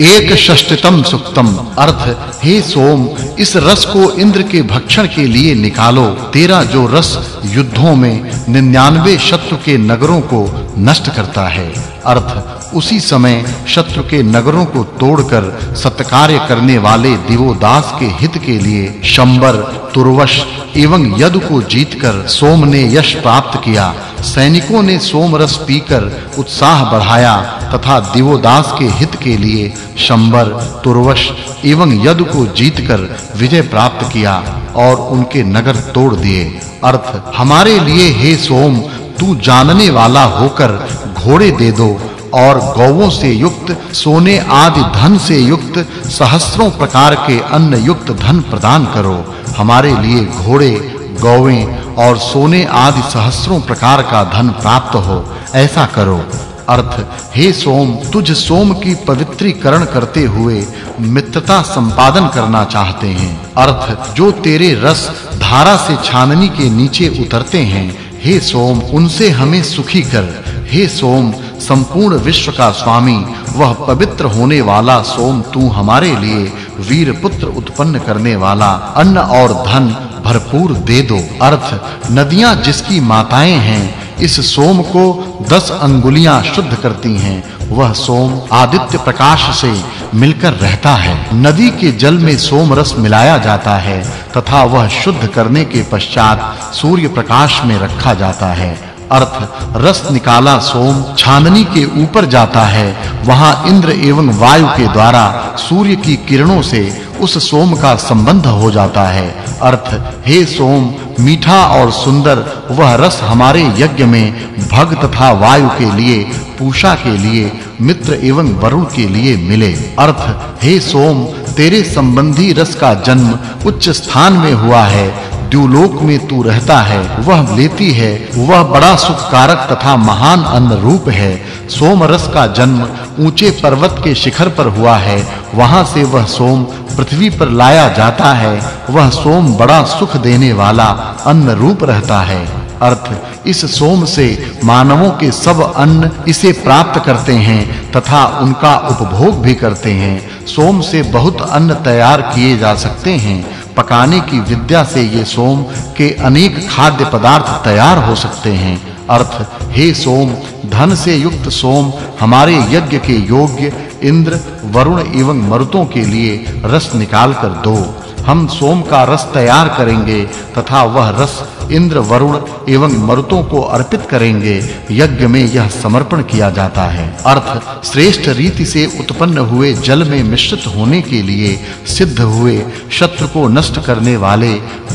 एक षष्टतम सुक्तम। अर्थ, हे सोम, इस रस को इंद्र के भक्षण के लिए निकालो। तेरा जो रस युद्धों में 99 शत्रु के नगरों को नष्ट करता है। अर्थ, उसी समय शत्रु के नगरों को तोड़कर सत्कार्य करने वाले दिवोदास के हित के लिए शंबर, तुरवश एवं यदु को जीतकर सोम ने यश प्राप्त किया। सैनिकों ने सोम रस पीकर उत्साह बढ़ाया। तथा दिवोदास के हित के लिए शंबर, तुरवश एवं यदु को जीतकर विजय प्राप्त किया और उनके नगर तोड़ दिए। अर्थ, हमारे लिए हे सोम, तू जानने वाला होकर घोड़े दे दो और गौओं से युक्त, सोने आदि धन से युक्त सहस्त्रों प्रकार के अन्न युक्त धन प्रदान करो। हमारे लिए घोड़े गौएँ और सोने आदि सहस्त्रों प्रकार का धन प्राप्त हो। ऐसा करो। अर्थ, हे सोम, तुझ सोम की पवित्रीकरण करते हुए मित्रता संपादन करना चाहते हैं। अर्थ, जो तेरे रस धारा से छाननी के नीचे उतरते हैं, हे सोम, उनसे हमें सुखी कर। हे सोम, संपूर्ण विश्व का स्वामी, वह पवित्र होने वाला सोम तू हमारे लिए वीर पुत्र उत्पन्न करने वाला। अन्न और धन भरपूर दे दो। अर्थ, नदियाँ जिसकी माताएँ हैं इस सोम को दस अंगुलियाँ शुद्ध करती हैं। वह सोम आदित्य प्रकाश से मिलकर रहता है। नदी के जल में सोम रस मिलाया जाता है, तथा वह शुद्ध करने के पश्चात सूर्य प्रकाश में रखा जाता है। अर्थ, रस निकाला सोम छाननी के ऊपर जाता है। वहाँ इंद्र एवं वायु के द्वारा सूर्य की किरणों से उस सोम का संबंध हो जाता है। अर्थ, हे सोम, मीठा और सुंदर, वह रस हमारे यज्ञ में भग तथा वायु के लिए, पूषा के लिए, मित्र एवं वरुण के लिए मिले। अर्थ, हे सोम, तेरे संबंधी रस का जन्म उच्च स्थान में हुआ है। द्युलोक में तू रहता है, वह लेती है, वह बड़ा सुखकारक तथा महान अन्न रूप है। सोम रस का जन्म ऊँचे पर्वत के शिखर पर हुआ है। वहाँ से वह सोम पृथ्वी पर लाया जाता है। वह सोम बड़ा सुख देने वाला अन्न रूप रहता है। अर्थ, इस सोम से मानवों के सब अन्न इसे प्राप्त करते हैं तथा उनका उपभोग भी करते हैं। सोम से बहुत अन्न तैयार किए जा सकते हैं। पकाने की विद्या से ये सोम के अनेक खाद्य पदार्थ तैयार हो सकते हैं। अर्थ, हे सोम, धन से युक्त सोम, हमारे यज्ञ के योग्य इंद्र, वरुण एवं मरुतों के लिए रस निकाल कर दो। हम सोम का रस तैयार करेंगे तथा वह रस इंद्र वरुण एवं मरुतों को अर्पित करेंगे। यज्ञ में यह समर्पण किया जाता है। अर्थ, श्रेष्ठ रीति से उत्पन्न हुए जल में मिश्रित होने के लिए सिद्ध हुए शत्रु को नष्ट करने वाले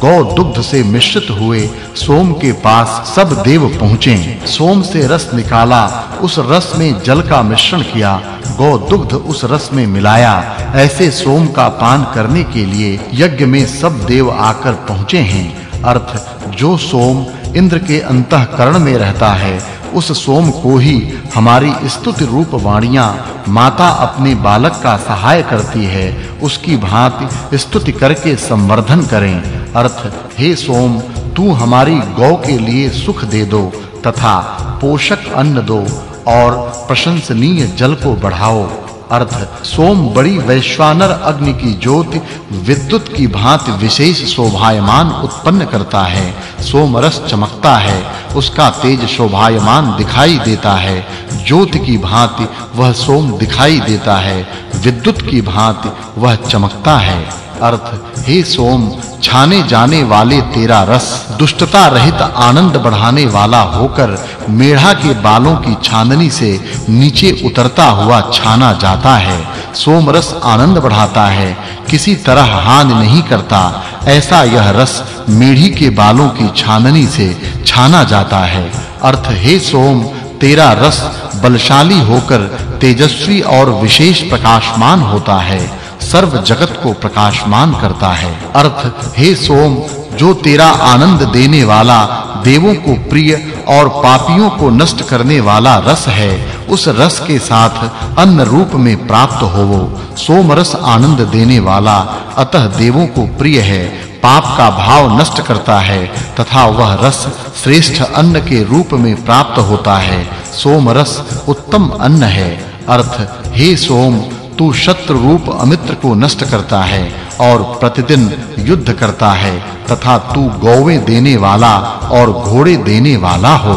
गौ दुग्ध से मिश्रित हुए सोम के पास सब देव पहुँचे। सोम से रस निकाला, उस रस में जल का मिश्रण किया गौ दुग्ध उस रस में मिलाया। ऐसे सोम का पान करने के लिए यज्ञ में सब देव आकर पहुँचे हैं। अर्थ, जो सोम इंद्र के अंतःकरण में रहता है, उस सोम को ही हमारी स्तुति रूप वाणियाँ माता अपने बालक का सहाय करती है, उसकी भांति स्तुति करके संवर्धन करें। अर्थ, हे सोम, तू हमारी गौ के लिए सुख दे दो, तथा पोषक अन्न दो, और प्रशंसनीय जल को बढ़ाओ। अर्थ सोम बड़ी वैश्वानर अग्नि की ज्योति, विद्युत की भांति विशेष शोभायमान उत्पन्न करता है। सोम रस चमकता है, उसका तेज शोभायमान दिखाई देता है। ज्योति की भांति वह सोम दिखाई देता है, विद्युत की भांति वह चमकता है। अर्थ, हे सोम, छाने जाने वाले तेरा रस, दुष्टता रहित आनंद बढ़ाने वाला होकर मेढ़ा के बालों की छाननी से नीचे उतरता हुआ छाना जाता है। सोम रस आनंद बढ़ाता है, किसी तरह हानि नहीं करता। ऐसा यह रस मेढ़ी के बालों की छाननी से छाना जाता है। अर्थ, हे सोम, तेरा रस बलशाली होकर तेजस्वी और विशेष प्रकाशमान होता है। सर्व जगत को प्रकाशमान करता है। अर्थ, हे सोम, जो तेरा आनंद देने वाला देवों को प्रिय और पापियों को नष्ट करने वाला रस है, उस रस के साथ अन्न रूप में प्राप्त होवो। सोम रस आनंद देने वाला अतः देवों को प्रिय है, पाप का भाव नष्ट करता है, तथा वह रस श्रेष्ठ अन्न के रूप में प्राप्त होता है। सोम रस उत्तम अन्न है। अर्थ, हे सोम तू शत्रु रूप अमित्र को नष्ट करता है और प्रतिदिन युद्ध करता है, तथा तू गौवें देने वाला और घोड़े देने वाला हो।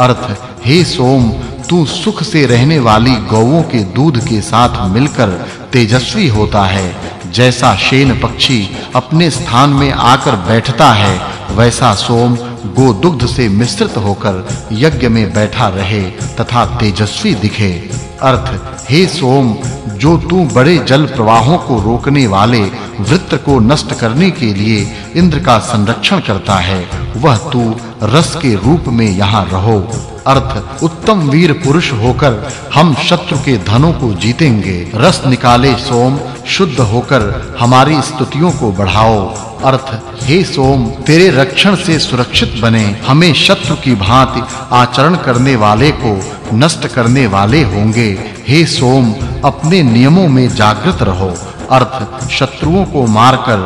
अर्थ, हे सोम, तू सुख से रहने वाली गौओं के दूध के साथ मिलकर तेजस्वी होता है। जैसा शेन पक्षी अपने स्थान में आकर बैठता है, वैसा सोम गोदुग्ध से मिश्रित होकर यज्ञ में बैठा रहे तथा तेजस्वी दिखे। अर्थ हे सोम, जो तू बड़े जल प्रवाहों को रोकने वाले वृत्त को नष्ट करने के लिए इंद्र का संरक्षण करता है, वह तू रस के रूप में यहाँ रहो। अर्थ, उत्तम वीर पुरुष होकर हम शत्रु के धनों को जीतेंगे। रस निकाले सोम, शुद्ध होकर हमारी स्तुतियों को बढ़ाओ। अर्थ, हे सोम, तेरे रक्षण से सुरक्षित बने, हमें शत्रु की भांति आचरण करने वाले को नष्ट करने वाले होंगे। हे सोम, अपने नियमों में जागृत रहो। अर्थ, शत्रुओं को मारकर,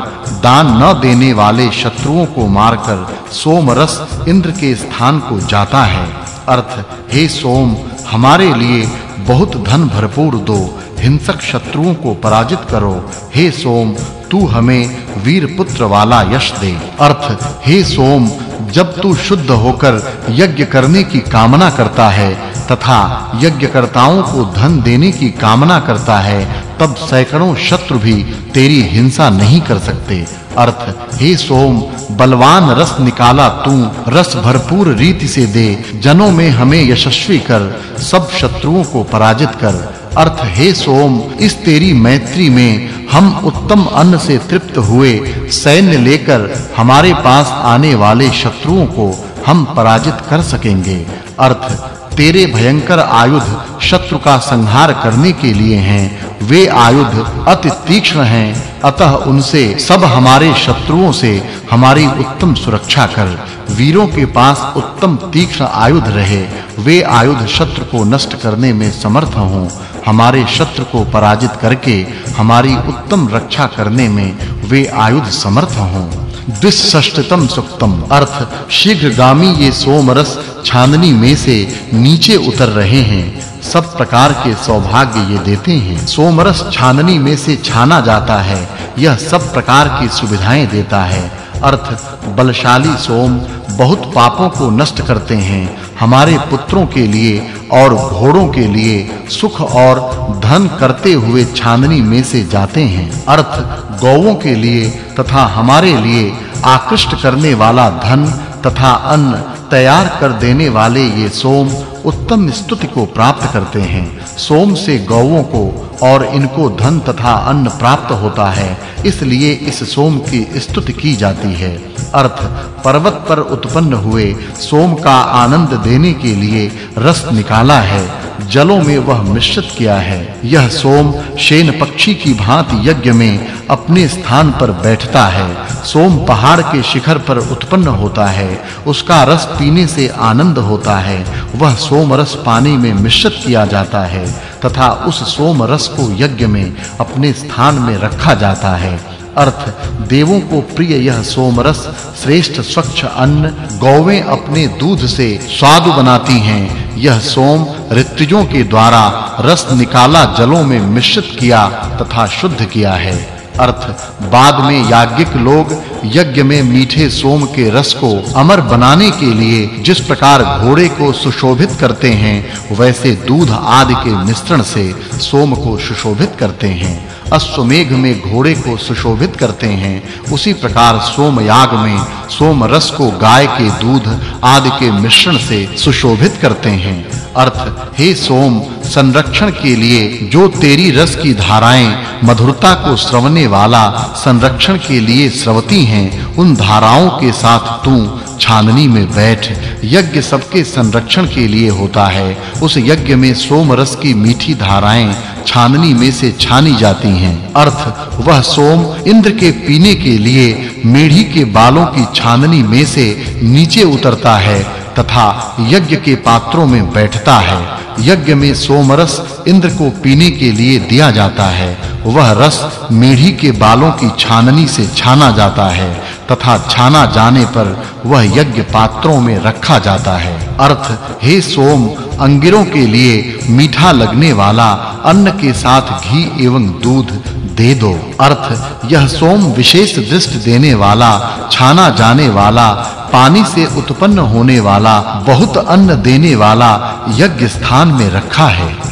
दान न देने वाले शत्रुओं को मारकर सोम रस इंद्र के स्थान को जाता है। अर्थ, हे सोम, हमारे लिए बहुत धन भरपूर दो। हिंसक शत्रुओं को पराजित करो। हे सोम, तू हमें वीर पुत्र वाला यश दे। अर्थ, हे सोम, जब तू शुद्ध होकर यज्ञ करने की कामना करता है तथा यज्ञकर्ताओं को धन देने की कामना करता है, तब सैकड़ों शत्रु भी तेरी हिंसा नहीं कर सकते। अर्थ, हे सोम, बलवान रस निकाला तू, रस भरपूर रीति से दे, जनों में हमें यशस्वी कर, सब शत्रुओं को पराजित कर। अर्थ, हे सोम, इस तेरी मैत्री में हम उत्तम अन्न से तृप्त हुए, सैन्य लेकर हमारे पास आने वाले शत्रुओं को हम पराजित कर सकेंगे। अर्थ तेरे भयंकर आयुध शत्रु का संहार करने के लिए हैं। वे आयुध अति तीक्ष्ण हैं। अतः उनसे, सब हमारे शत्रुओं से हमारी उत्तम सुरक्षा कर। वीरों के पास उत्तम तीक्ष्ण आयुध रहे। वे आयुध शत्रु को नष्ट करने में समर्थ हों। हमारे शत्रु को पराजित करके हमारी उत्तम रक्षा करने में वे आयुध समर्थ हों। द्विषष्टतम सुक्तम। अर्थ, शीघ्रगामी ये सोमरस छाननी में से नीचे उतर रहे हैं। सब प्रकार के सौभाग्य ये देते हैं। सोमरस छाननी में से छाना जाता है। यह सब प्रकार की सुविधाएँ देता है। अर्थ, बलशाली सोम बहुत पापों को नष्ट करते हैं, हमारे पुत्रों के लिए और घोड़ों के लिए सुख और धन करते हुए छाननी में से जाते हैं। अर्थ गौओं के लिए तथा हमारे लिए आकृष्ट करने वाला धन तथा अन्न तैयार कर देने वाले ये सोम उत्तम स्तुति को प्राप्त करते हैं। सोम से गौओं को और इनको धन तथा अन्न प्राप्त होता है, इसलिए इस सोम की स्तुति की जाती है। अर्थ, पर्वत पर उत्पन्न हुए सोम का आनंद देने के लिए रस निकाला है। जलों में वह मिश्रित किया है। यह सोम शेन पक्षी की भांति यज्ञ में अपने स्थान पर बैठता है। सोम पहाड़ के शिखर पर उत्पन्न होता है। उसका रस पीने से आनंद होता है। वह सोम रस पानी में मिश्रित किया जाता है तथा उस सोम रस को यज्ञ में अपने स्थान में रखा जाता है। अर्थ, देवों को प्रिय यह सोमरस श्रेष्ठ स्वच्छ अन्न, गौवें अपने दूध से स्वादु बनाती हैं। यह सोम ऋतुजों के द्वारा रस निकाला जलों में मिश्रित किया तथा शुद्ध किया है। अर्थ, बाद में याज्ञिक लोग यज्ञ में मीठे सोम के रस को अमर बनाने के लिए जिस प्रकार घोड़े को सुशोभित करते हैं, वैसे दूध आदि के मिश्रण से सोम को सुशोभित करते हैं। अश्वमेघ में घोड़े को सुशोभित करते हैं। उसी प्रकार सोमयाग में सोम रस को गाय के दूध आदि के मिश्रण से सुशोभित करते हैं। अर्थ, हे सोम, संरक्षण के लिए जो तेरी रस की धाराएँ मधुरता को श्रवणे वाला संरक्षण के लिए स्रवती हैं, उन धाराओं के साथ तू छाननी में बैठ। यज्ञ सबके संरक्षण के लिए होता है। उस यज्ञ में सोम रस की मीठी धाराएँ छाननी में से छानी जाती हैं। अर्थ, वह सोम इंद्र के पीने के लिए मेढ़ी के बालों की छाननी में से नीचे उतरता है तथा यज्ञ के पात्रों में बैठता है। यज्ञ में सोमरस इंद्र को पीने के लिए दिया जाता है। वह रस मेढ़ी के बालों की छाननी से छाना जाता है। तथा छाना जाने पर वह यज्ञ पात्रों में रखा जाता है। अर्थ, हे सोम, अंगिरों के लिए मीठा लगने वाला अन्न के साथ घी एवं दूध दे दो। अर्थ, यह सोम विशेष दृष्टि देने वाला, छाना जाने वाला, पानी से उत्पन्न होने वाला, बहुत अन्न देने वाला यज्ञ स्थान में रखा है।